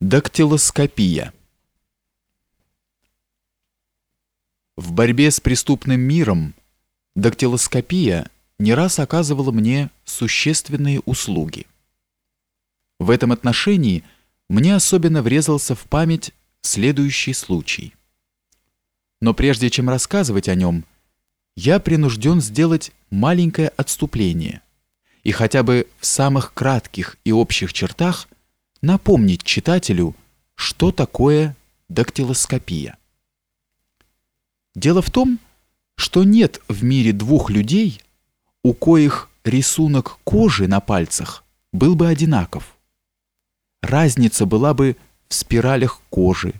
Дактилоскопия В борьбе с преступным миром дактилоскопия не раз оказывала мне существенные услуги. В этом отношении мне особенно врезался в память следующий случай. Но прежде чем рассказывать о нем, я принужден сделать маленькое отступление и хотя бы в самых кратких и общих чертах – напомнить читателю, что такое дактилоскопия. Дело в том, что нет в мире двух людей, у коих рисунок кожи на пальцах был бы одинаков. Разница была бы в спиралях кожи,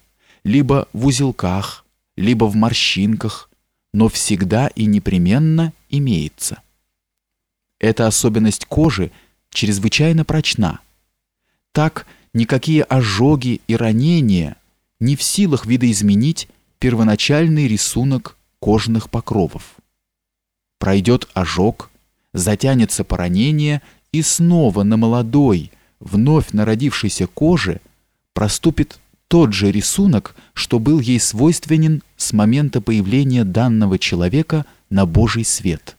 либо в узелках, либо в морщинках, но всегда и непременно имеется. Эта особенность кожи чрезвычайно прочна – так никакие ожоги и ранения не в силах видоизменить первоначальный рисунок кожных покровов. Пройдет ожог, затянется поранение, и снова на молодой, вновь народившейся коже проступит тот же рисунок, что был ей свойственен с момента появления данного человека на Божий свет.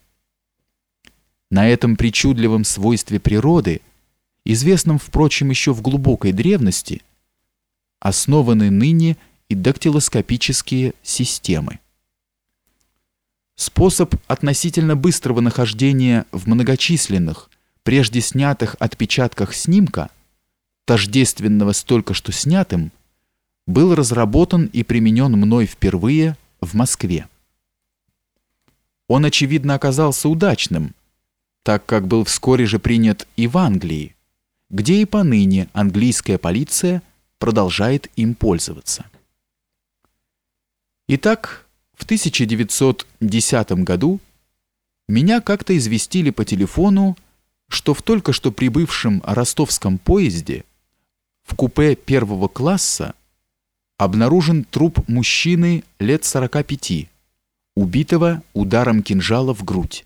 На этом причудливом свойстве природы – известном, впрочем, еще в глубокой древности, основаны ныне и дактилоскопические системы. Способ относительно быстрого нахождения в многочисленных, прежде снятых отпечатках снимка, тождественного с только что снятым, был разработан и применен мной впервые в Москве. Он, очевидно, оказался удачным, так как был вскоре же принят и в Англии, где и поныне английская полиция продолжает им пользоваться. Итак, в 1910 году меня как-то известили по телефону, что в только что прибывшем ростовском поезде в купе первого класса обнаружен труп мужчины лет 45, убитого ударом кинжала в грудь.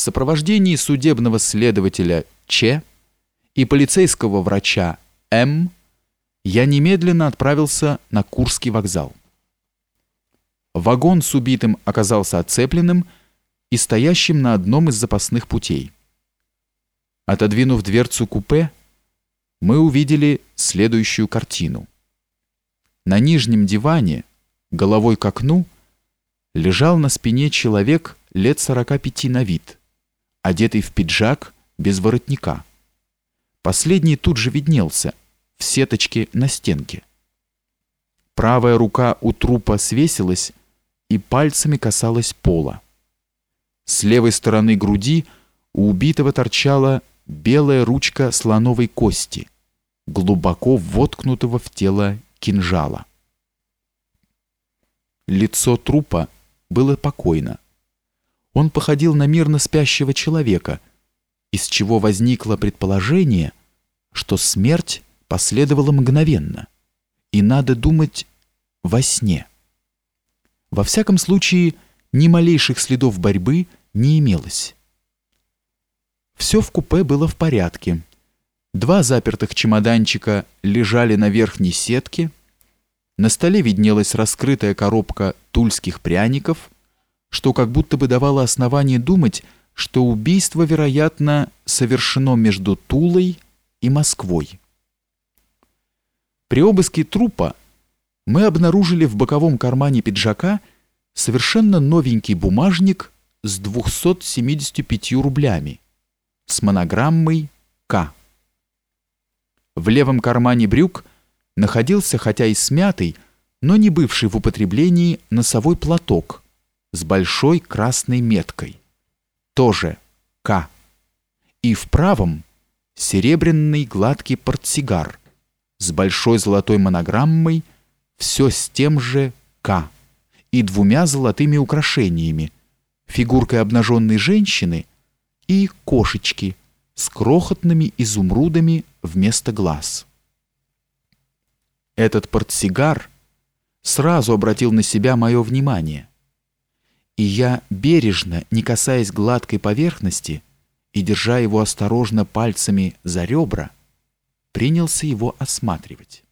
В сопровождении судебного следователя Ч и полицейского врача М я немедленно отправился на Курский вокзал. Вагон с убитым оказался оцепленным и стоящим на одном из запасных путей. Отодвинув дверцу купе, мы увидели следующую картину. На нижнем диване, головой к окну, лежал на спине человек лет 45 на вид, одетый в пиджак без воротника. Последний тут же виднелся, в сеточке на стенке. Правая рука у трупа свесилась и пальцами касалась пола. С левой стороны груди у убитого торчала белая ручка слоновой кости, глубоко воткнутого в тело кинжала. Лицо трупа было покойно. Он походил на мирно спящего человека — из чего возникло предположение, что смерть последовала мгновенно, и надо думать во сне. Во всяком случае, ни малейших следов борьбы не имелось. Все в купе было в порядке. Два запертых чемоданчика лежали на верхней сетке, на столе виднелась раскрытая коробка тульских пряников, что как будто бы давало основание думать, что убийство, вероятно, совершено между Тулой и Москвой. При обыске трупа мы обнаружили в боковом кармане пиджака совершенно новенький бумажник с 275 рублями с монограммой «К». В левом кармане брюк находился, хотя и смятый, но не бывший в употреблении носовой платок с большой красной меткой тоже К. И в правом серебряный гладкий портсигар с большой золотой монограммой, все с тем же К и двумя золотыми украшениями, фигуркой обнаженной женщины и кошечки с крохотными изумрудами вместо глаз. Этот портсигар сразу обратил на себя мое внимание и я бережно, не касаясь гладкой поверхности и держа его осторожно пальцами за ребра, принялся его осматривать.